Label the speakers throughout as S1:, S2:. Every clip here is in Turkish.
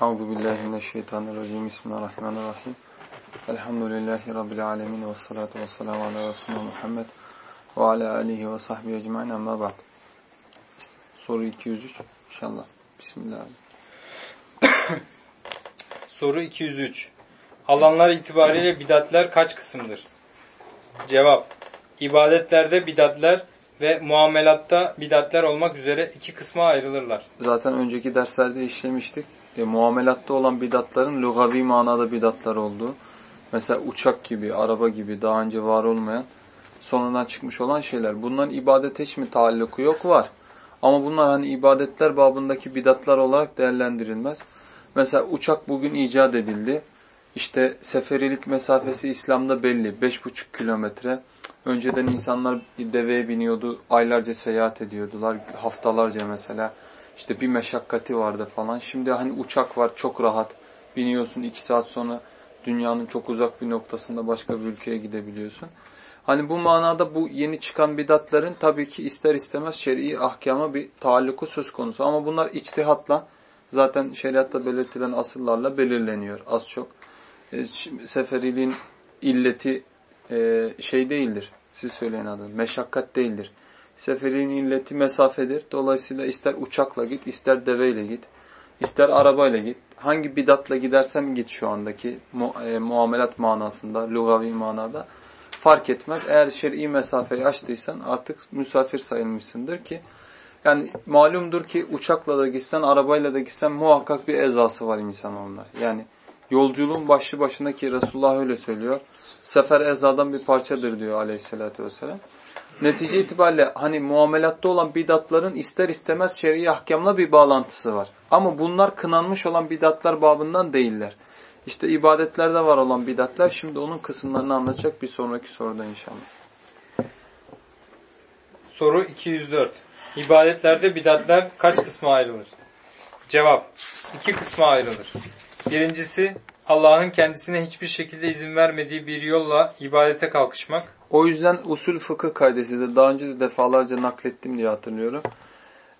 S1: Euzu billahi mineşşeytanirracim. Bismillahirrahmanirrahim. Elhamdülillahi rabbil alamin ve salatu vesselamü ala resulina Muhammed ve ala alihi ve sahbihi ecmaîn. Amma ba'd. Soru 203 inşallah. Bismillah.
S2: Soru 203. Alanlar itibariyle bidatler kaç kısımdır? Cevap. İbadetlerde bidatler ve muamelatta bidatler olmak üzere iki kısma ayrılırlar.
S1: Zaten önceki derslerde işlemiştik. E, muamelatta olan bidatların lugavi manada bidatlar olduğu. Mesela uçak gibi, araba gibi daha önce var olmayan, sonradan çıkmış olan şeyler. Bunların ibadete hiç mi taalluku yok? Var. Ama bunlar hani ibadetler babındaki bidatlar olarak değerlendirilmez. Mesela uçak bugün icat edildi. İşte seferilik mesafesi İslam'da belli. 5,5 kilometre. Önceden insanlar deveye biniyordu, aylarca seyahat ediyordular, haftalarca mesela. İşte bir meşakkati vardı falan. Şimdi hani uçak var, çok rahat. Biniyorsun iki saat sonra dünyanın çok uzak bir noktasında başka bir ülkeye gidebiliyorsun. Hani bu manada bu yeni çıkan bidatların tabii ki ister istemez şer'i ahkama bir taalluku söz konusu. Ama bunlar içtihatla zaten şeriatta belirtilen asıllarla belirleniyor az çok. E, seferiliğin illeti e, şey değildir. Siz söyleyin adını. Meşakkat değildir. Seferin illeti mesafedir. Dolayısıyla ister uçakla git, ister deveyle git, ister arabayla git. Hangi bidatla gidersem git şu andaki mu e, muamelat manasında, lugavi manada fark etmez. Eğer şer'i mesafeyi açtıysan artık misafir sayılmışsındır ki yani malumdur ki uçakla da gitsen, arabayla da gitsen muhakkak bir ezası var insan onlar. Yani yolculuğun başlı başına ki Resulullah öyle söylüyor. Sefer ezadan bir parçadır diyor aleyhissalatü vesselam. Netice itibariyle hani muamelatta olan bidatların ister istemez şer'i ahkamla bir bağlantısı var. Ama bunlar kınanmış olan bidatlar babından değiller. İşte ibadetlerde var olan bidatlar şimdi onun kısımlarını anlatacak bir sonraki soruda inşallah.
S2: Soru 204. İbadetlerde bidatler kaç kısma ayrılır? Cevap. iki kısma ayrılır. Birincisi Allah'ın kendisine hiçbir şekilde izin vermediği bir yolla ibadete kalkışmak.
S1: O yüzden usul fıkıh kaidesidir. Daha önce de defalarca naklettim diye hatırlıyorum.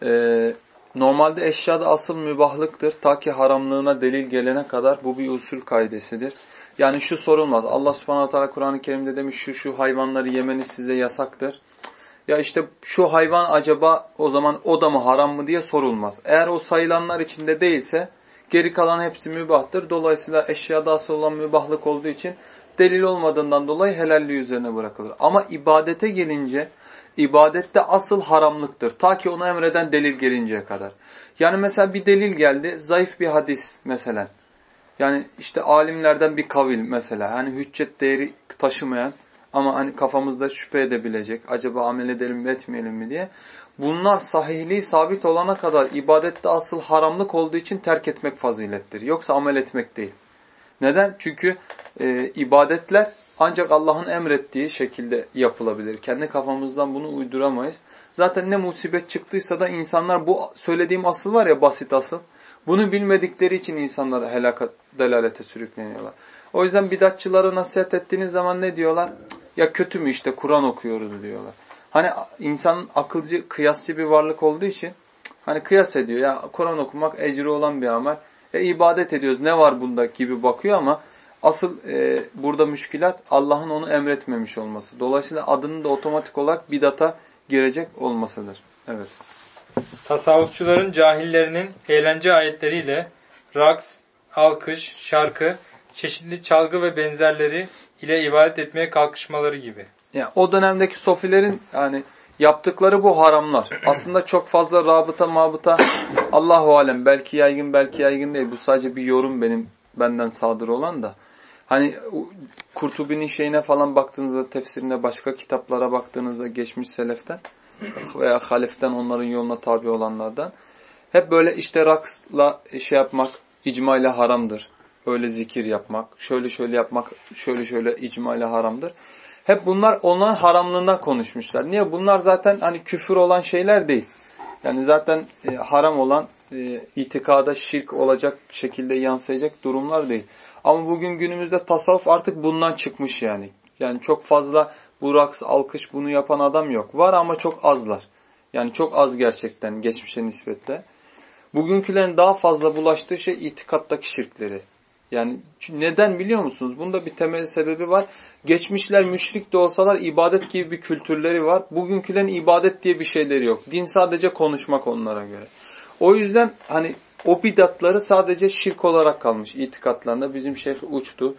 S1: Ee, normalde eşyada asıl mübahlıktır. Ta ki haramlığına delil gelene kadar bu bir usul kaidesidir. Yani şu sorulmaz. Allah subhanahu teala Kur'an-ı Kerim'de demiş şu şu hayvanları yemeniz size yasaktır. Ya işte şu hayvan acaba o zaman o da mı haram mı diye sorulmaz. Eğer o sayılanlar içinde değilse geri kalan hepsi mübahtır. Dolayısıyla eşyada asıl olan mübahlık olduğu için delil olmadığından dolayı helalliği üzerine bırakılır. Ama ibadete gelince ibadette asıl haramlıktır. Ta ki ona emreden delil gelinceye kadar. Yani mesela bir delil geldi. Zayıf bir hadis mesela. Yani işte alimlerden bir kavil mesela. Hani hüccet değeri taşımayan ama hani kafamızda şüphe edebilecek. Acaba amel edelim mi etmeyelim mi diye. Bunlar sahihliği sabit olana kadar ibadette asıl haramlık olduğu için terk etmek fazilettir. Yoksa amel etmek değil. Neden? Çünkü e, ibadetler ancak Allah'ın emrettiği şekilde yapılabilir. Kendi kafamızdan bunu uyduramayız. Zaten ne musibet çıktıysa da insanlar bu söylediğim asıl var ya basit asıl. Bunu bilmedikleri için insanlar helaka, delalete sürükleniyorlar. O yüzden bidatçılara nasihat ettiğiniz zaman ne diyorlar? Ya kötü mü işte Kur'an okuyoruz diyorlar. Hani insan akılcı, kıyasçı bir varlık olduğu için hani kıyas ediyor. Ya Kur'an okumak ecri olan bir amel. E ibadet ediyoruz ne var bunda gibi bakıyor ama asıl e, burada müşkilat Allah'ın onu emretmemiş olması. Dolayısıyla adının da otomatik olarak bidata girecek olmasıdır. Evet.
S2: Tasavvufçuların cahillerinin eğlence ayetleriyle raks, alkış, şarkı, çeşitli çalgı ve benzerleri ile ibadet etmeye kalkışmaları gibi.
S1: Yani o dönemdeki sofilerin yani yaptıkları bu haramlar. Aslında çok fazla rabıta mabıta Allahu alem belki yaygın belki yaygın değil. Bu sadece bir yorum benim benden sadır olan da. Hani Kurtubi'nin şeyine falan baktığınızda tefsirine başka kitaplara baktığınızda geçmiş seleften veya haleften onların yoluna tabi olanlardan hep böyle işte raksla şey yapmak icma ile haramdır. Öyle zikir yapmak, şöyle şöyle yapmak, şöyle şöyle icma ile haramdır. Hep bunlar onların haramlığından konuşmuşlar. Niye? Bunlar zaten hani küfür olan şeyler değil. Yani zaten e, haram olan e, itikada şirk olacak şekilde yansıyacak durumlar değil. Ama bugün günümüzde tasavvuf artık bundan çıkmış yani. Yani çok fazla bu raks, alkış bunu yapan adam yok. Var ama çok azlar. Yani çok az gerçekten geçmişe nispetle. Bugünkülerin daha fazla bulaştığı şey itikattaki şirkleri. Yani neden biliyor musunuz? Bunda bir temel sebebi var. Geçmişler müşrik de olsalar ibadet gibi bir kültürleri var. Bugünkülerin ibadet diye bir şeyleri yok. Din sadece konuşmak onlara göre. O yüzden hani o bidatları sadece şirk olarak kalmış itikatlarında. Bizim şeyh uçtu,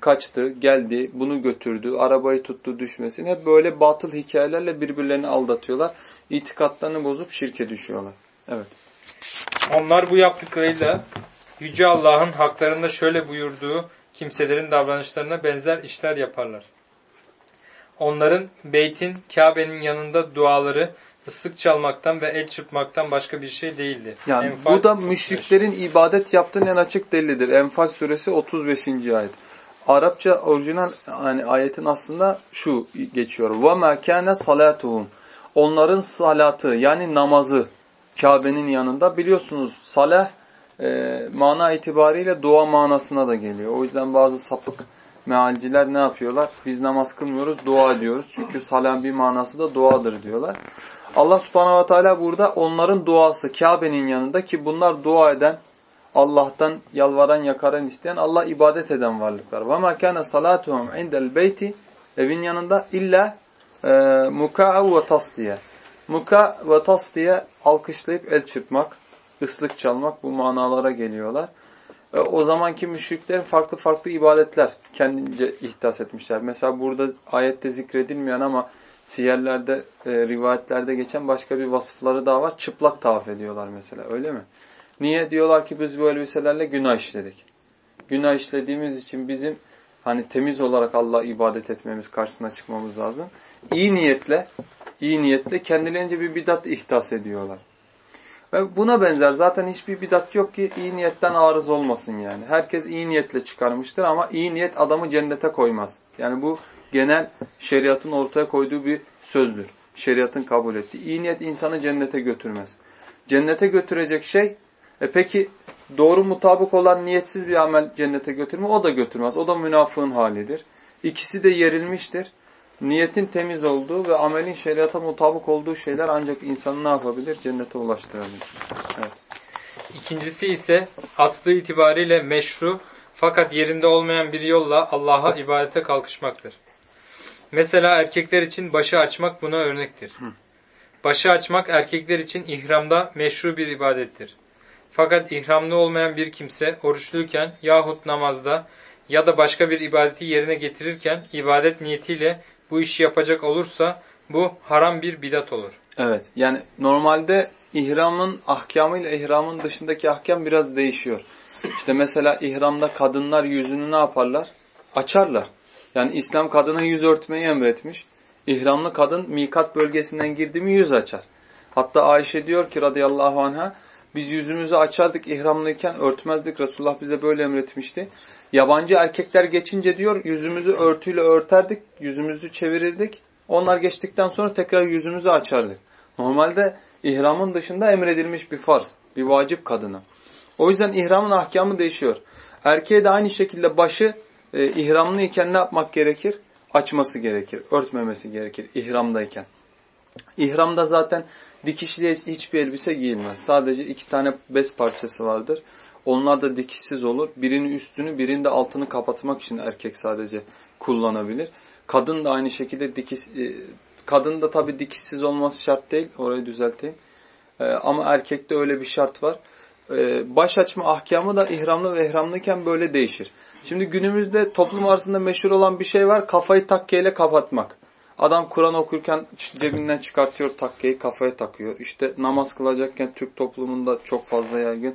S1: kaçtı, geldi, bunu götürdü, arabayı tuttu düşmesin. Hep böyle batıl hikayelerle birbirlerini aldatıyorlar. İtikatlarını bozup şirke düşüyorlar. Evet.
S2: Onlar bu yaptıklarıyla Yüce Allah'ın haklarında şöyle buyurduğu kimselerin davranışlarına benzer işler yaparlar. Onların beytin, Kabe'nin yanında duaları ıslık çalmaktan ve el çırpmaktan başka bir şey değildi.
S1: Yani Enfal bu da müşriklerin ibadet yaptığının en açık delilidir. Enfal suresi 35. ayet. Arapça orijinal yani ayetin aslında şu geçiyor. وَمَا كَانَ صَلَاتُهُمْ Onların salatı yani namazı Kabe'nin yanında biliyorsunuz salah e, mana itibariyle dua manasına da geliyor. O yüzden bazı sapık mealciler ne yapıyorlar? Biz namaz kılmıyoruz, dua ediyoruz. Çünkü salam bir manası da duadır diyorlar. Allah subhanahu ve teala burada onların duası Kabe'nin yanında ki bunlar dua eden, Allah'tan yalvaran, yakaran isteyen, Allah ibadet eden varlıklar. وَمَا كَانَ صَلَاتُهُمْ عِنْدَ الْبَيْتِ Evin yanında illa e, muka'a ve tasdiye. Muka ve tasdiye alkışlayıp el çırpmak, ıslık çalmak bu manalara geliyorlar. E, o zamanki müşriklerin farklı farklı ibadetler kendince ihdas etmişler. Mesela burada ayette zikredilmeyen ama siyerlerde, e, rivayetlerde geçen başka bir vasıfları daha var. Çıplak tavaf ediyorlar mesela öyle mi? Niye? Diyorlar ki biz bu elbiselerle günah işledik. Günah işlediğimiz için bizim hani temiz olarak Allah'a ibadet etmemiz, karşısına çıkmamız lazım. İyi niyetle, iyi niyetle kendilerince bir bidat ihdas ediyorlar. Ve buna benzer zaten hiçbir bidat yok ki iyi niyetten arız olmasın yani. Herkes iyi niyetle çıkarmıştır ama iyi niyet adamı cennete koymaz. Yani bu genel şeriatın ortaya koyduğu bir sözdür. Şeriatın kabul ettiği. İyi niyet insanı cennete götürmez. Cennete götürecek şey, e peki doğru mutabık olan niyetsiz bir amel cennete götürme o da götürmez. O da münafığın halidir. İkisi de yerilmiştir. Niyetin temiz olduğu ve amelin şeriata mutabık olduğu şeyler ancak insanı ne yapabilir? Cennete ulaştırabilir. Evet.
S2: İkincisi ise aslı itibariyle meşru fakat yerinde olmayan bir yolla Allah'a ibadete kalkışmaktır. Mesela erkekler için başı açmak buna örnektir. Başı açmak erkekler için ihramda meşru bir ibadettir. Fakat ihramlı olmayan bir kimse oruçluyken yahut namazda ya da başka bir ibadeti yerine getirirken ibadet niyetiyle bu işi yapacak olursa bu haram bir bidat olur.
S1: Evet yani normalde ihramın ahkamıyla ihramın dışındaki ahkam biraz değişiyor. İşte mesela ihramda kadınlar yüzünü ne yaparlar? Açarlar. Yani İslam kadına yüz örtmeyi emretmiş. İhramlı kadın mikat bölgesinden girdi mi yüz açar. Hatta Ayşe diyor ki radıyallahu anha biz yüzümüzü açardık ihramlıyken örtmezdik. Resulullah bize böyle emretmişti. Yabancı erkekler geçince diyor yüzümüzü örtüyle örterdik, yüzümüzü çevirirdik. Onlar geçtikten sonra tekrar yüzümüzü açardık. Normalde ihramın dışında emredilmiş bir farz, bir vacip kadına. O yüzden ihramın ahkamı değişiyor. Erkeğe de aynı şekilde başı e, ihramlıyken ne yapmak gerekir? Açması gerekir, örtmemesi gerekir ihramdayken. İhramda zaten dikişli hiçbir elbise giyilmez. Sadece iki tane bez parçası vardır. Onlar da dikişsiz olur. Birini üstünü, birini de altını kapatmak için erkek sadece kullanabilir. Kadın da aynı şekilde dikiş, e, kadın da tabii dikişsiz olması şart değil. Orayı düzelteyim. E, ama erkekte öyle bir şart var. E, baş açma ahkamı da ihramlı ve ihramlıyken böyle değişir. Şimdi günümüzde toplum arasında meşhur olan bir şey var. Kafayı takkeyle kapatmak. Adam Kur'an okurken cebinden çıkartıyor takkeyi kafaya takıyor. İşte namaz kılacakken Türk toplumunda çok fazla yaygın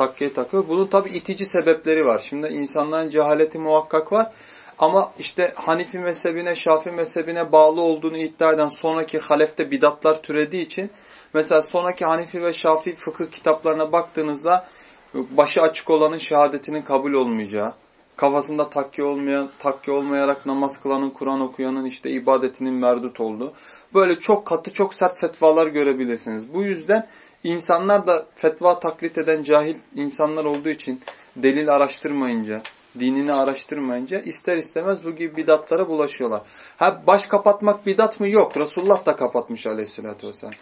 S1: takkeyi takıyor. Bunun tabi itici sebepleri var. Şimdi insanların cehaleti muhakkak var. Ama işte Hanifi mezhebine, Şafi mezhebine bağlı olduğunu iddia eden sonraki halefte bidatlar türediği için mesela sonraki Hanifi ve Şafi fıkıh kitaplarına baktığınızda başı açık olanın şehadetinin kabul olmayacağı, kafasında takke olmayan, takke olmayarak namaz kılanın, Kur'an okuyanın işte ibadetinin merdut olduğu. Böyle çok katı, çok sert fetvalar görebilirsiniz. Bu yüzden insanlar da fetva taklit eden cahil insanlar olduğu için delil araştırmayınca, dinini araştırmayınca ister istemez bu gibi bidatlara bulaşıyorlar. Ha baş kapatmak bidat mı? Yok. Resulullah da kapatmış aleyhissalatü vesselam.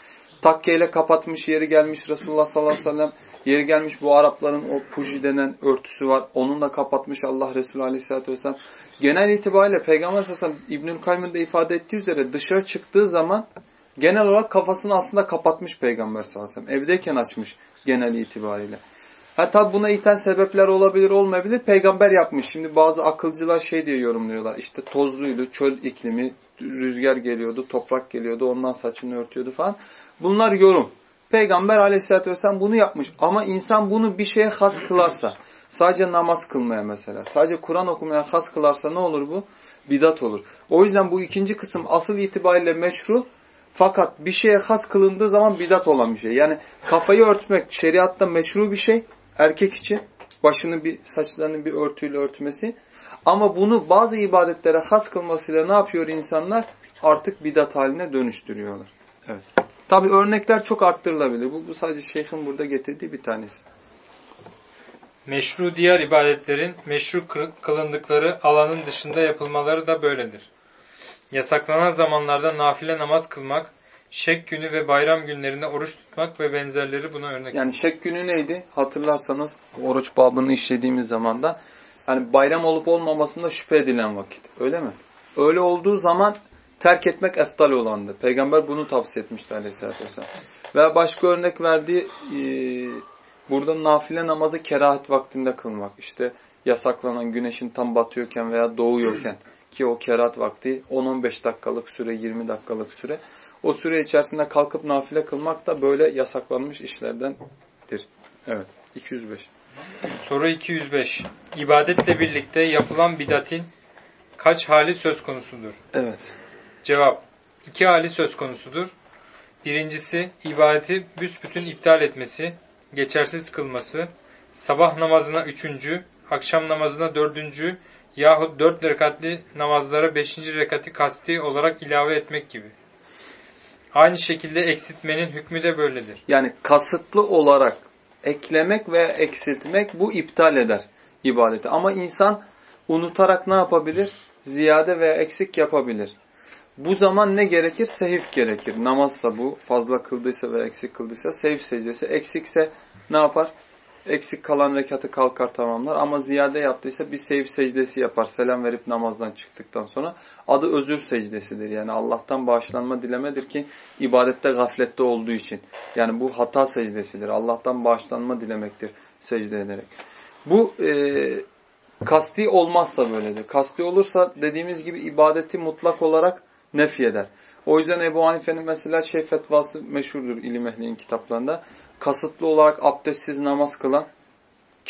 S1: takkeyle kapatmış yeri gelmiş Resulullah sallallahu aleyhi ve sellem yeri gelmiş bu Arapların o puji denen örtüsü var. Onunla kapatmış Allah Resulü aleyhissalatü vesselam. Genel itibariyle Peygamber sallallahu aleyhi ve sellem İbnül Kayyum'un da ifade ettiği üzere dışarı çıktığı zaman genel olarak kafasını aslında kapatmış Peygamber sallallahu aleyhi ve sellem. Evdeyken açmış genel itibariyle. Ha tabi buna iten sebepler olabilir olmayabilir. Peygamber yapmış. Şimdi bazı akılcılar şey diye yorumluyorlar. İşte tozluydu, çöl iklimi, rüzgar geliyordu, toprak geliyordu, ondan saçını örtüyordu falan. Bunlar yorum. Peygamber aleyhissalatü vesselam bunu yapmış. Ama insan bunu bir şeye has kılarsa, sadece namaz kılmaya mesela, sadece Kur'an okumaya has kılarsa ne olur bu? Bidat olur. O yüzden bu ikinci kısım asıl itibariyle meşru, fakat bir şeye has kılındığı zaman bidat olan bir şey. Yani kafayı örtmek şeriatta meşru bir şey erkek için. Başını bir saçlarını bir örtüyle örtmesi. Ama bunu bazı ibadetlere has kılmasıyla ne yapıyor insanlar? Artık bidat haline dönüştürüyorlar. Evet. Tabi örnekler çok arttırılabilir. Bu, bu sadece şeyhin burada getirdiği bir tanesi.
S2: Meşru diğer ibadetlerin meşru kılındıkları alanın dışında yapılmaları da böyledir. Yasaklanan zamanlarda nafile namaz kılmak, şek günü ve bayram günlerinde oruç tutmak ve benzerleri buna örnek.
S1: Yani şek günü neydi? Hatırlarsanız oruç babını işlediğimiz zamanda yani bayram olup olmamasında şüphe edilen vakit. Öyle mi? Öyle olduğu zaman terk etmek eftal olandır. Peygamber bunu tavsiye etmişti aleyhissalatü vesselam. Ve başka örnek verdiği e, burada nafile namazı kerahat vaktinde kılmak. İşte yasaklanan güneşin tam batıyorken veya doğuyorken ki o kerahat vakti 10-15 dakikalık süre, 20 dakikalık süre. O süre içerisinde kalkıp nafile kılmak da böyle yasaklanmış işlerdendir. Evet. 205.
S2: Soru 205. İbadetle birlikte yapılan bidatin kaç hali söz konusudur?
S1: Evet.
S2: Cevap. İki hali söz konusudur. Birincisi ibadeti büsbütün iptal etmesi, geçersiz kılması, sabah namazına üçüncü, akşam namazına dördüncü yahut dört rekatli namazlara beşinci rekati kasti olarak ilave etmek gibi. Aynı şekilde eksiltmenin hükmü de böyledir.
S1: Yani kasıtlı olarak eklemek veya eksiltmek bu iptal eder ibadeti. Ama insan unutarak ne yapabilir? Ziyade veya eksik yapabilir. Bu zaman ne gerekir? Sehif gerekir. Namazsa bu, fazla kıldıysa veya eksik kıldıysa sehif secdesi. Eksikse ne yapar? Eksik kalan rekatı kalkar tamamlar. Ama ziyade yaptıysa bir sehif secdesi yapar. Selam verip namazdan çıktıktan sonra. Adı özür secdesidir. Yani Allah'tan bağışlanma dilemedir ki ibadette gaflette olduğu için. Yani bu hata secdesidir. Allah'tan bağışlanma dilemektir secde ederek. Bu e, kasti olmazsa böyledir. Kasti olursa dediğimiz gibi ibadeti mutlak olarak nef eder. O yüzden Ebu Hanife'nin mesela şey fetvası meşhurdur ilim ehlinin kitaplarında. Kasıtlı olarak abdestsiz namaz kılan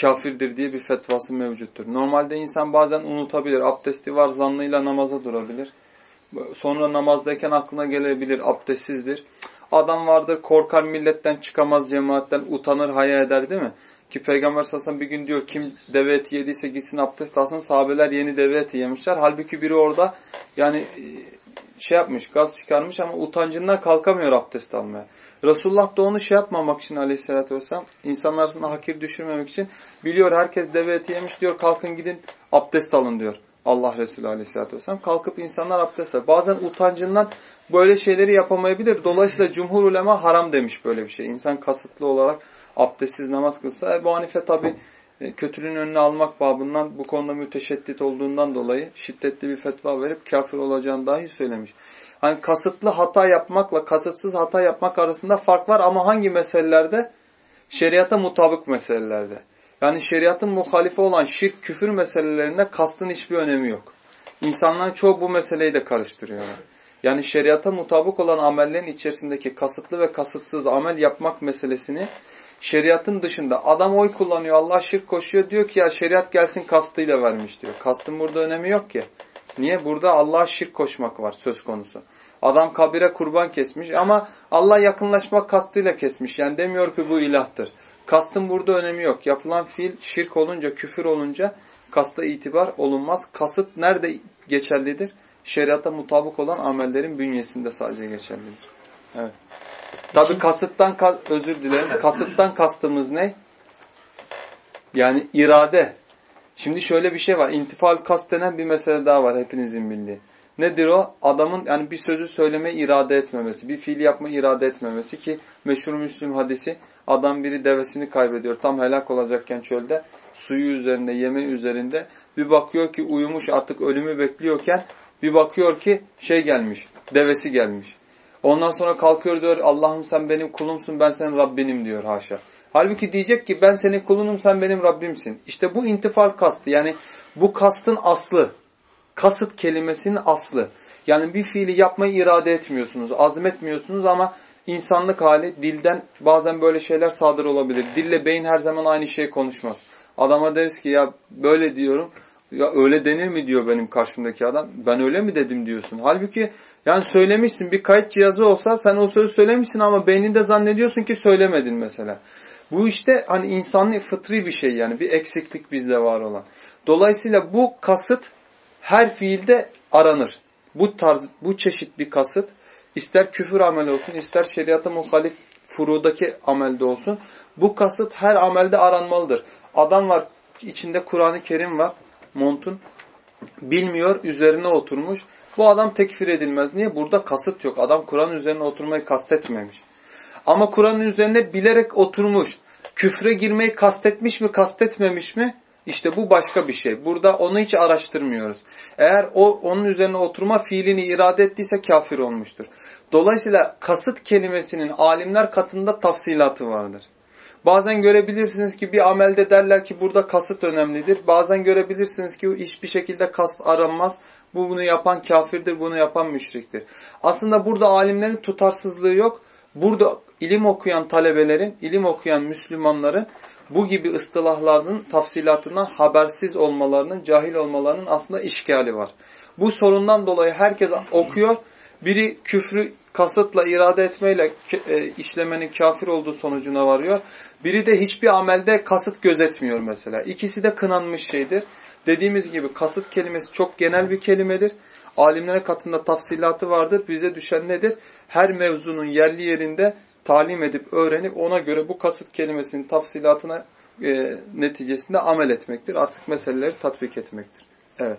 S1: kafirdir diye bir fetvası mevcuttur. Normalde insan bazen unutabilir. Abdesti var zannıyla namaza durabilir. Sonra namazdayken aklına gelebilir abdestsizdir. Adam vardır korkar milletten çıkamaz cemaatten utanır haya eder değil mi? Ki Peygamber sallallahu bir gün diyor kim deve eti yediyse gitsin abdest alsın. Sahabeler yeni deve eti yemişler. Halbuki biri orada yani şey yapmış, gaz çıkarmış ama utancından kalkamıyor abdest almaya. Resulullah da onu şey yapmamak için aleyhissalatü vesselam, insanlar arasında hakir düşürmemek için biliyor herkes deve eti yemiş diyor kalkın gidin abdest alın diyor. Allah Resulü aleyhissalatü vesselam. Kalkıp insanlar abdest alır. Bazen utancından böyle şeyleri yapamayabilir. Dolayısıyla cumhur ulema haram demiş böyle bir şey. İnsan kasıtlı olarak abdestsiz namaz kılsa. Ebu Hanife tabi e, kötülüğün önüne almak babından bu konuda müteşeddit olduğundan dolayı şiddetli bir fetva verip kafir olacağını dahi söylemiş. Hani kasıtlı hata yapmakla kasıtsız hata yapmak arasında fark var ama hangi meselelerde? Şeriata mutabık meselelerde. Yani şeriatın muhalife olan şirk, küfür meselelerinde kastın hiçbir önemi yok. İnsanlar çoğu bu meseleyi de karıştırıyorlar. Yani şeriata mutabık olan amellerin içerisindeki kasıtlı ve kasıtsız amel yapmak meselesini şeriatın dışında adam oy kullanıyor, Allah şirk koşuyor diyor ki ya şeriat gelsin kastıyla vermiş diyor. Kastın burada önemi yok ki. Niye? Burada Allah'a şirk koşmak var söz konusu. Adam kabire kurban kesmiş ama Allah yakınlaşmak kastıyla kesmiş. Yani demiyor ki bu ilahtır. Kastın burada önemi yok. Yapılan fiil şirk olunca, küfür olunca kasta itibar olunmaz. Kasıt nerede geçerlidir? Şeriata mutabık olan amellerin bünyesinde sadece geçerlidir. Evet. Tabi kasıttan, özür dilerim, kasıttan kastımız ne? Yani irade. Şimdi şöyle bir şey var. İntifal kast denen bir mesele daha var hepinizin bildiği. Nedir o? Adamın yani bir sözü söyleme irade etmemesi, bir fiil yapma irade etmemesi ki meşhur Müslüm hadisi adam biri devesini kaybediyor. Tam helak olacakken çölde suyu üzerinde, yemeği üzerinde bir bakıyor ki uyumuş artık ölümü bekliyorken bir bakıyor ki şey gelmiş, devesi gelmiş. Ondan sonra kalkıyor diyor Allah'ım sen benim kulumsun ben senin Rabbinim diyor haşa. Halbuki diyecek ki ben senin kulunum sen benim Rabbimsin. İşte bu intifal kastı yani bu kastın aslı. Kasıt kelimesinin aslı. Yani bir fiili yapmayı irade etmiyorsunuz, azmetmiyorsunuz ama insanlık hali dilden bazen böyle şeyler sadır olabilir. Dille beyin her zaman aynı şey konuşmaz. Adama deriz ki ya böyle diyorum. Ya öyle denir mi diyor benim karşımdaki adam. Ben öyle mi dedim diyorsun. Halbuki yani söylemişsin bir kayıt cihazı olsa sen o sözü söylemişsin ama beyninde zannediyorsun ki söylemedin mesela. Bu işte hani insanlık fıtri bir şey yani bir eksiklik bizde var olan. Dolayısıyla bu kasıt her fiilde aranır. Bu tarz, bu çeşit bir kasıt ister küfür ameli olsun, ister şeriata muhalif furudaki amelde olsun. Bu kasıt her amelde aranmalıdır. Adam var, içinde Kur'an-ı Kerim var, montun. Bilmiyor, üzerine oturmuş. Bu adam tekfir edilmez. Niye? Burada kasıt yok. Adam Kur'an üzerine oturmayı kastetmemiş. Ama Kur'an'ın üzerine bilerek oturmuş. Küfre girmeyi kastetmiş mi, kastetmemiş mi? İşte bu başka bir şey. Burada onu hiç araştırmıyoruz. Eğer o onun üzerine oturma fiilini irade ettiyse kafir olmuştur. Dolayısıyla kasıt kelimesinin alimler katında tafsilatı vardır. Bazen görebilirsiniz ki bir amelde derler ki burada kasıt önemlidir. Bazen görebilirsiniz ki hiçbir şekilde kast aranmaz. Bu bunu yapan kafirdir, bunu yapan müşriktir. Aslında burada alimlerin tutarsızlığı yok. Burada ilim okuyan talebelerin, ilim okuyan Müslümanların bu gibi ıstılahların tafsilatından habersiz olmalarının, cahil olmalarının aslında işgali var. Bu sorundan dolayı herkes okuyor. Biri küfrü kasıtla, irade etmeyle e, işlemenin kafir olduğu sonucuna varıyor. Biri de hiçbir amelde kasıt gözetmiyor mesela. İkisi de kınanmış şeydir. Dediğimiz gibi kasıt kelimesi çok genel bir kelimedir. Alimlere katında tafsilatı vardır. Bize düşen nedir? Her mevzunun yerli yerinde talim edip öğrenip ona göre bu kasıt kelimesinin tafsilatına e, neticesinde amel etmektir. Artık meseleleri tatbik etmektir. Evet.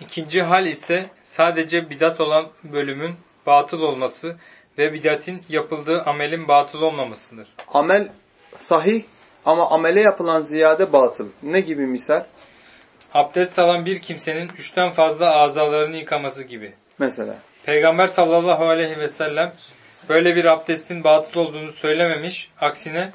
S2: İkinci hal ise sadece bidat olan bölümün batıl olması ve bidatin yapıldığı amelin batıl olmamasıdır.
S1: Amel sahih ama amele yapılan ziyade batıl. Ne gibi misal?
S2: Abdest alan bir kimsenin üçten fazla azalarını yıkaması gibi.
S1: Mesela.
S2: Peygamber sallallahu aleyhi ve sellem böyle bir abdestin batıl olduğunu söylememiş. Aksine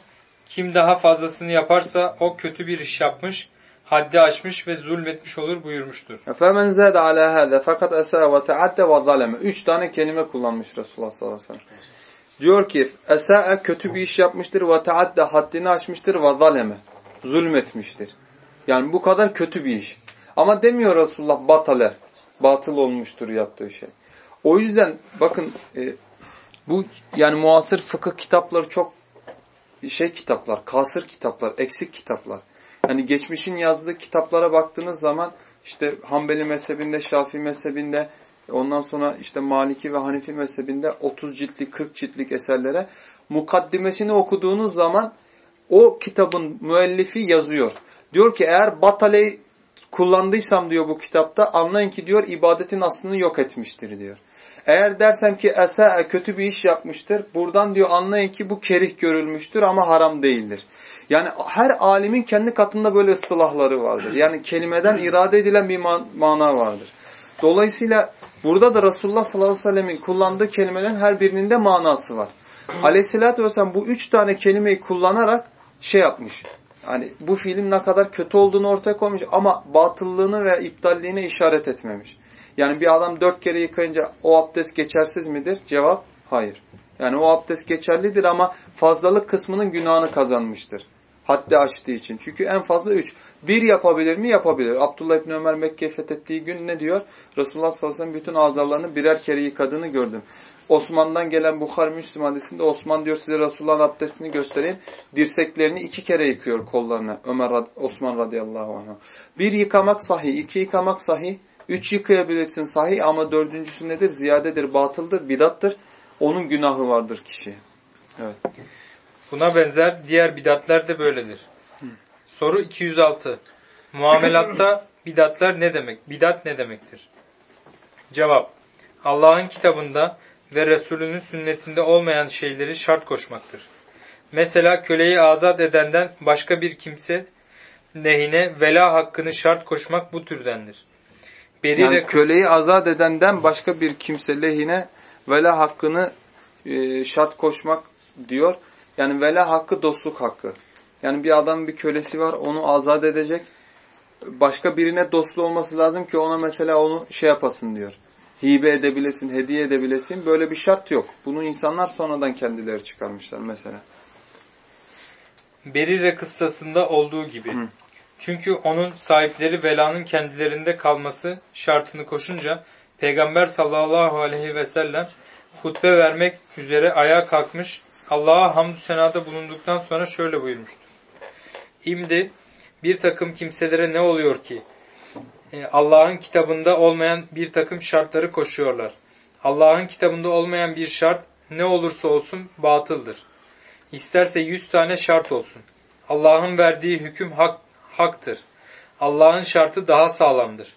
S2: kim daha fazlasını yaparsa o kötü bir iş yapmış, haddi aşmış ve zulmetmiş olur buyurmuştur.
S1: فَمَنْ زَادَ عَلَى هَذَا فَقَدْ اَسَى وَتَعَدَّ وَظَلَمَ Üç tane kelime kullanmış Resulullah sallallahu aleyhi ve sellem. Diyor ki, esa'e kötü bir iş yapmıştır ve taadde haddini aşmıştır ve zaleme. Zulmetmiştir. Yani bu kadar kötü bir iş. Ama demiyor Resulullah batale. Batıl olmuştur yaptığı şey. O yüzden bakın e, bu yani muasır fıkıh kitapları çok şey kitaplar, kasır kitaplar, eksik kitaplar. Yani geçmişin yazdığı kitaplara baktığınız zaman işte Hanbeli mezhebinde, Şafii mezhebinde, ondan sonra işte Maliki ve Hanifi mezhebinde 30 ciltlik, 40 ciltlik eserlere mukaddimesini okuduğunuz zaman o kitabın müellifi yazıyor. Diyor ki eğer bataleyi kullandıysam diyor bu kitapta anlayın ki diyor ibadetin aslını yok etmiştir diyor. Eğer dersem ki esa kötü bir iş yapmıştır. Buradan diyor anlayın ki bu kerih görülmüştür ama haram değildir. Yani her alimin kendi katında böyle ıstılahları vardır. Yani kelimeden irade edilen bir man mana vardır. Dolayısıyla burada da Resulullah sallallahu aleyhi ve sellemin kullandığı kelimelerin her birinin de manası var. Aleyhissalatü vesselam bu üç tane kelimeyi kullanarak şey yapmış. Hani bu fiilin ne kadar kötü olduğunu ortaya koymuş ama batıllığını ve iptalliğine işaret etmemiş. Yani bir adam dört kere yıkayınca o abdest geçersiz midir? Cevap hayır. Yani o abdest geçerlidir ama fazlalık kısmının günahını kazanmıştır. Haddi açtığı için. Çünkü en fazla üç. Bir yapabilir mi? Yapabilir. Abdullah İbni Ömer Mekke'yi fethettiği gün ne diyor? Resulullah sallallahu aleyhi ve sellem bütün azalarını birer kere yıkadığını gördüm. Osman'dan gelen Bukhar Müslüm hadisinde Osman diyor size Resulullah'ın abdestini göstereyim. Dirseklerini iki kere yıkıyor kollarına. Ömer Osman radıyallahu anh. Bir yıkamak sahih, iki yıkamak sahih, üç yıkayabilirsin sahih ama dördüncüsü nedir? Ziyadedir, batıldır, bidattır. Onun günahı vardır kişiye. Evet.
S2: Buna benzer diğer bidatler de böyledir. Soru 206. Muamelatta bidatlar ne demek? Bidat ne demektir? Cevap Allah'ın kitabında ve Resulünün sünnetinde olmayan şeyleri şart koşmaktır. Mesela köleyi azat edenden başka bir kimse lehine vela hakkını şart koşmak bu türdendir.
S1: Beri yani köleyi azat edenden başka bir kimse lehine vela hakkını e, şart koşmak diyor. Yani vela hakkı dostluk hakkı. Yani bir adam bir kölesi var onu azat edecek. Başka birine dostlu olması lazım ki ona mesela onu şey yapasın diyor. Hibe edebilesin, hediye edebilesin. Böyle bir şart yok. Bunu insanlar sonradan kendileri çıkarmışlar mesela.
S2: Berire kıssasında olduğu gibi. Hı. Çünkü onun sahipleri velanın kendilerinde kalması şartını koşunca Peygamber sallallahu aleyhi ve sellem hutbe vermek üzere ayağa kalkmış Allah'a hamdü senada bulunduktan sonra şöyle buyurmuştur. İmdi bir takım kimselere ne oluyor ki? E, Allah'ın kitabında olmayan bir takım şartları koşuyorlar. Allah'ın kitabında olmayan bir şart ne olursa olsun batıldır. İsterse yüz tane şart olsun. Allah'ın verdiği hüküm hak, haktır. Allah'ın şartı daha sağlamdır.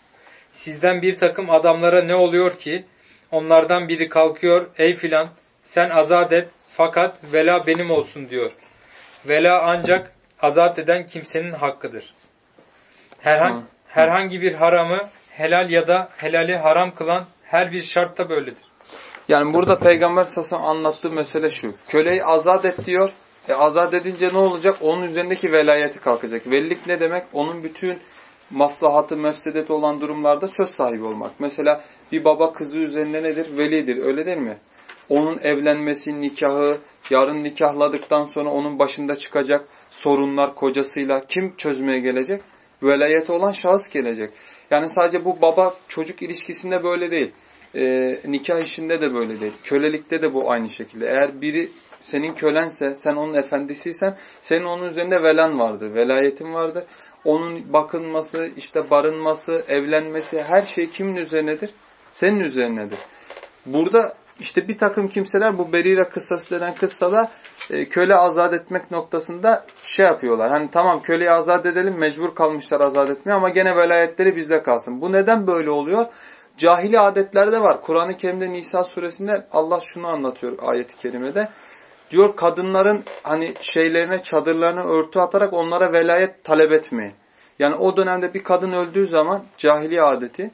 S2: Sizden bir takım adamlara ne oluyor ki? Onlardan biri kalkıyor, ey filan sen azat et fakat vela benim olsun diyor. Vela ancak azat eden kimsenin hakkıdır. Herhangi, herhangi bir haramı helal ya da helali haram kılan her bir şart da böyledir.
S1: Yani burada Peygamber sasam anlattığı mesele şu. Köleyi azat et diyor. E azat edince ne olacak? Onun üzerindeki velayeti kalkacak. Velilik ne demek? Onun bütün maslahatı, mefsedeti olan durumlarda söz sahibi olmak. Mesela bir baba kızı üzerinde nedir? Velidir. Öyle değil mi? Onun evlenmesi, nikahı, yarın nikahladıktan sonra onun başında çıkacak sorunlar kocasıyla kim çözmeye gelecek? Velayeti olan şahıs gelecek. Yani sadece bu baba çocuk ilişkisinde böyle değil. E, nikah işinde de böyle değil. Kölelikte de bu aynı şekilde. Eğer biri senin kölense, sen onun efendisiysen, senin onun üzerinde velan vardır, velayetin vardır. Onun bakılması, işte barınması, evlenmesi, her şey kimin üzerinedir? Senin üzerinedir. Burada işte bir takım kimseler bu Berira kıssası denen kıssada e, köle azat etmek noktasında şey yapıyorlar. Hani tamam köleyi azat edelim mecbur kalmışlar azat etmeye ama gene velayetleri bizde kalsın. Bu neden böyle oluyor? Cahili adetlerde var. Kur'an-ı Kerim'de Nisa suresinde Allah şunu anlatıyor ayeti kerimede. Diyor kadınların hani şeylerine çadırlarına örtü atarak onlara velayet talep etmeyin. Yani o dönemde bir kadın öldüğü zaman cahili adeti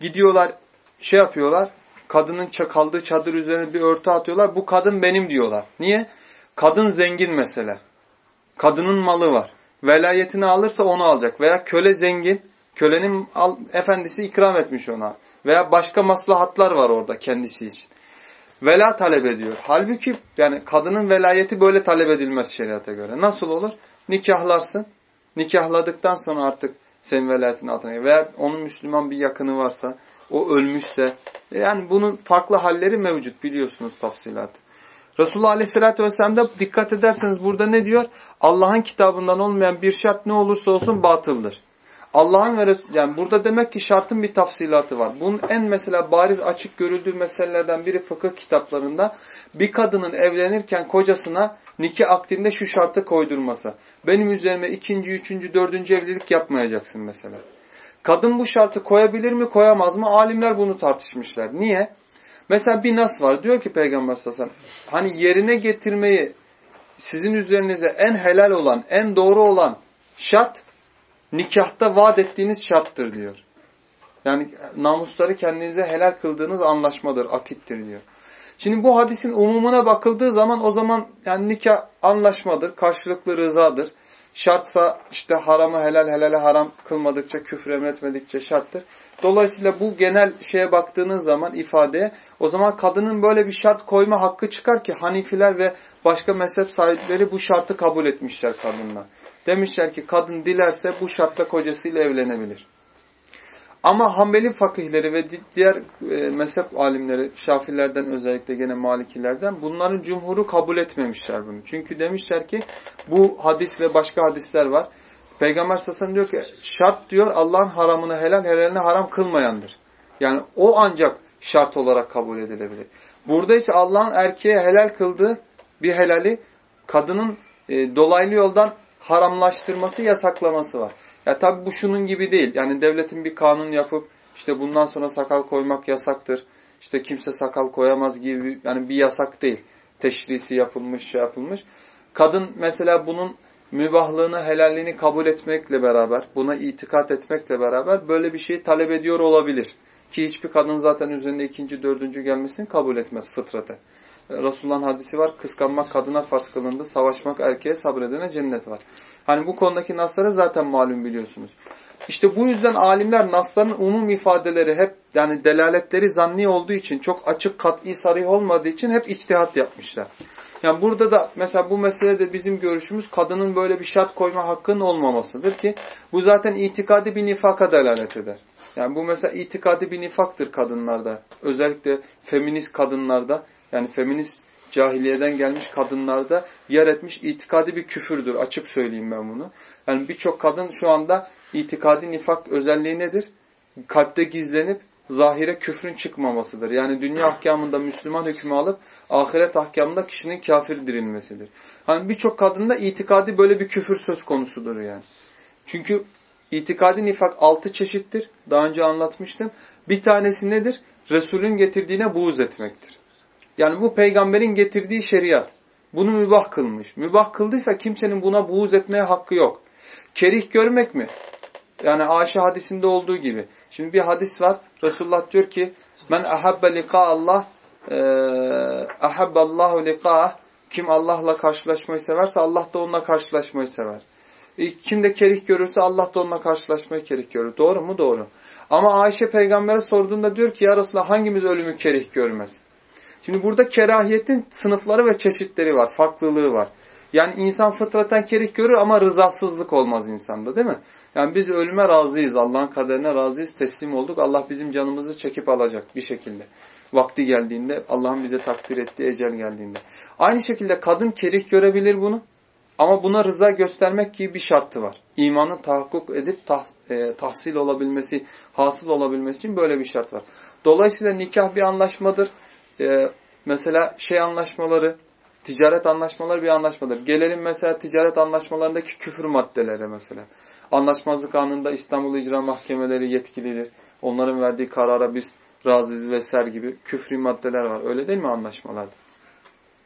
S1: gidiyorlar şey yapıyorlar kadının kaldığı çadır üzerine bir örtü atıyorlar. Bu kadın benim diyorlar. Niye? Kadın zengin mesela. Kadının malı var. Velayetini alırsa onu alacak. Veya köle zengin. Kölenin efendisi ikram etmiş ona. Veya başka maslahatlar var orada kendisi için. Vela talep ediyor. Halbuki yani kadının velayeti böyle talep edilmez şeriata göre. Nasıl olur? Nikahlarsın. Nikahladıktan sonra artık senin velayetin altına veya onun Müslüman bir yakını varsa o ölmüşse yani bunun farklı halleri mevcut biliyorsunuz tafsilatı. Resulullah Aleyhisselatü Vesselam'da dikkat ederseniz burada ne diyor? Allah'ın kitabından olmayan bir şart ne olursa olsun batıldır. Allah'ın ve yani burada demek ki şartın bir tafsilatı var. Bunun en mesela bariz açık görüldüğü meselelerden biri fıkıh kitaplarında bir kadının evlenirken kocasına nikah akdinde şu şartı koydurması. Benim üzerime ikinci, üçüncü, dördüncü evlilik yapmayacaksın mesela. Kadın bu şartı koyabilir mi koyamaz mı? Alimler bunu tartışmışlar. Niye? Mesela bir nas var. Diyor ki Peygamber sallallahu hani yerine getirmeyi sizin üzerinize en helal olan, en doğru olan şart nikahta vaat ettiğiniz şarttır diyor. Yani namusları kendinize helal kıldığınız anlaşmadır, akittir diyor. Şimdi bu hadisin umumuna bakıldığı zaman o zaman yani nikah anlaşmadır, karşılıklı rızadır. Şartsa işte haramı helal helale haram kılmadıkça, küfür emretmedikçe şarttır. Dolayısıyla bu genel şeye baktığınız zaman ifadeye o zaman kadının böyle bir şart koyma hakkı çıkar ki Hanifiler ve başka mezhep sahipleri bu şartı kabul etmişler kadınla. Demişler ki kadın dilerse bu şartla kocasıyla evlenebilir. Ama Hanbeli fakihleri ve diğer e, mezhep alimleri, Şafilerden özellikle gene Malikilerden bunların cumhuru kabul etmemişler bunu. Çünkü demişler ki bu hadis ve başka hadisler var. Peygamber Sasan diyor ki şart diyor Allah'ın haramını helal, helalini haram kılmayandır. Yani o ancak şart olarak kabul edilebilir. Burada ise Allah'ın erkeğe helal kıldığı bir helali kadının e, dolaylı yoldan haramlaştırması, yasaklaması var. Ya tabi bu şunun gibi değil. Yani devletin bir kanun yapıp İşte bundan sonra sakal koymak yasaktır. İşte kimse sakal koyamaz gibi yani bir yasak değil. Teşrisi yapılmış, şey yapılmış. Kadın mesela bunun mübahlığını, helalliğini kabul etmekle beraber, buna itikat etmekle beraber böyle bir şeyi talep ediyor olabilir. Ki hiçbir kadın zaten üzerinde ikinci, dördüncü gelmesini kabul etmez fıtrate. Resulullah'ın hadisi var. Kıskanmak kadına farz kılındı. Savaşmak erkeğe sabredene cennet var. Hani bu konudaki nasları zaten malum biliyorsunuz. İşte bu yüzden alimler nasların umum ifadeleri hep yani delaletleri zanni olduğu için çok açık kat'i sarih olmadığı için hep içtihat yapmışlar. Yani burada da mesela bu meselede bizim görüşümüz kadının böyle bir şart koyma hakkının olmamasıdır ki bu zaten itikadi bir nifaka delalet eder. Yani bu mesela itikadi bir nifaktır kadınlarda. Özellikle feminist kadınlarda yani feminist cahiliyeden gelmiş kadınlarda yer etmiş itikadi bir küfürdür. Açık söyleyeyim ben bunu. Yani birçok kadın şu anda itikadi nifak özelliği nedir? Kalpte gizlenip zahire küfrün çıkmamasıdır. Yani dünya ahkamında Müslüman hükmü alıp ahiret ahkamında kişinin kafir dirilmesidir. Hani birçok kadında itikadi böyle bir küfür söz konusudur yani. Çünkü itikadi nifak altı çeşittir. Daha önce anlatmıştım. Bir tanesi nedir? Resulün getirdiğine buğz etmektir. Yani bu peygamberin getirdiği şeriat. Bunu mübah kılmış. Mübah kıldıysa kimsenin buna buğz etmeye hakkı yok. Kerih görmek mi? Yani Ayşe hadisinde olduğu gibi. Şimdi bir hadis var. Resulullah diyor ki Men ahabbe lika Allah ahabballahu liqa'ah kim Allah'la karşılaşmayı severse Allah da onunla karşılaşmayı sever. E, kim de kerih görürse Allah da onunla karşılaşmayı kerih görür. Doğru mu? Doğru. Ama Ayşe peygambere sorduğunda diyor ki ya Resulallah hangimiz ölümü kerih görmez? Şimdi burada kerahiyetin sınıfları ve çeşitleri var. Farklılığı var. Yani insan fıtraten kerih görür ama rızasızlık olmaz insanda değil mi? Yani biz ölüme razıyız. Allah'ın kaderine razıyız. Teslim olduk. Allah bizim canımızı çekip alacak bir şekilde. Vakti geldiğinde, Allah'ın bize takdir ettiği ecel geldiğinde. Aynı şekilde kadın kerih görebilir bunu. Ama buna rıza göstermek gibi bir şartı var. İmanın tahakkuk edip tah, e, tahsil olabilmesi, hasıl olabilmesi için böyle bir şart var. Dolayısıyla nikah bir anlaşmadır. E, mesela şey anlaşmaları, ticaret anlaşmaları bir anlaşmadır. Gelelim mesela ticaret anlaşmalarındaki küfür maddeleri mesela. Anlaşmazlık anında İstanbul İcra Mahkemeleri yetkilidir. Onların verdiği karara biz razıyız vesaire gibi küfrü maddeler var. Öyle değil mi anlaşmalarda?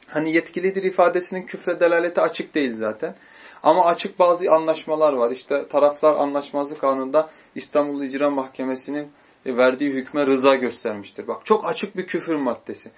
S1: Hani yetkilidir ifadesinin küfre delaleti açık değil zaten. Ama açık bazı anlaşmalar var. İşte taraflar anlaşmazlık anında İstanbul İcra Mahkemesi'nin verdiği hükme rıza göstermiştir. Bak çok açık bir küfür maddesi.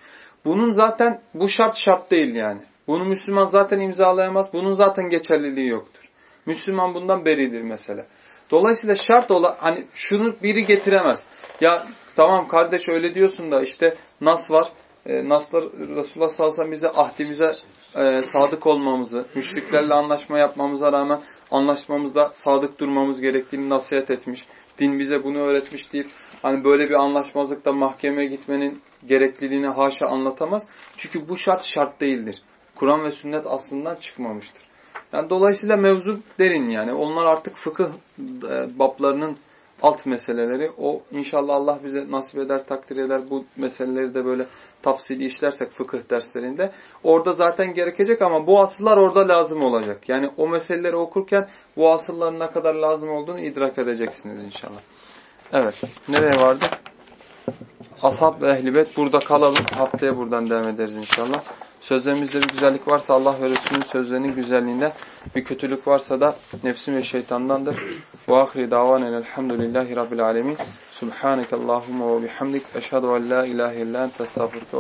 S1: Bunun zaten bu şart şart değil yani. Bunu Müslüman zaten imzalayamaz. Bunun zaten geçerliliği yoktur. Müslüman bundan beridir mesela. Dolayısıyla şart olan hani şunu biri getiremez. Ya tamam kardeş öyle diyorsun da işte nas var. E, naslar Resulullah sallallahu aleyhi bize ahdimize e, sadık olmamızı, müşriklerle anlaşma yapmamıza rağmen anlaşmamızda sadık durmamız gerektiğini nasihat etmiş. Din bize bunu öğretmiş deyip hani böyle bir anlaşmazlıkta mahkemeye gitmenin gerekliliğini haşa anlatamaz. Çünkü bu şart şart değildir. Kur'an ve sünnet aslından çıkmamıştır. Yani dolayısıyla mevzu derin yani. Onlar artık fıkıh e, bablarının alt meseleleri. O inşallah Allah bize nasip eder, takdir eder. Bu meseleleri de böyle tafsili işlersek fıkıh derslerinde. Orada zaten gerekecek ama bu asıllar orada lazım olacak. Yani o meseleleri okurken bu asılların ne kadar lazım olduğunu idrak edeceksiniz inşallah. Evet. Nereye vardık? Ashab ve ehlibet burada kalalım. Haftaya buradan devam ederiz inşallah. Sözlerimizde bir güzellik varsa Allah ve Resulünün sözlerinin güzelliğinde, bir kötülük varsa da nefsim ve şeytandandır. Ve ahri davanen elhamdülillahi rabbil alemin. Subhaneke Allahumma ve bihamdik. Eşhedü en la ilahe illa ente estağfurke ve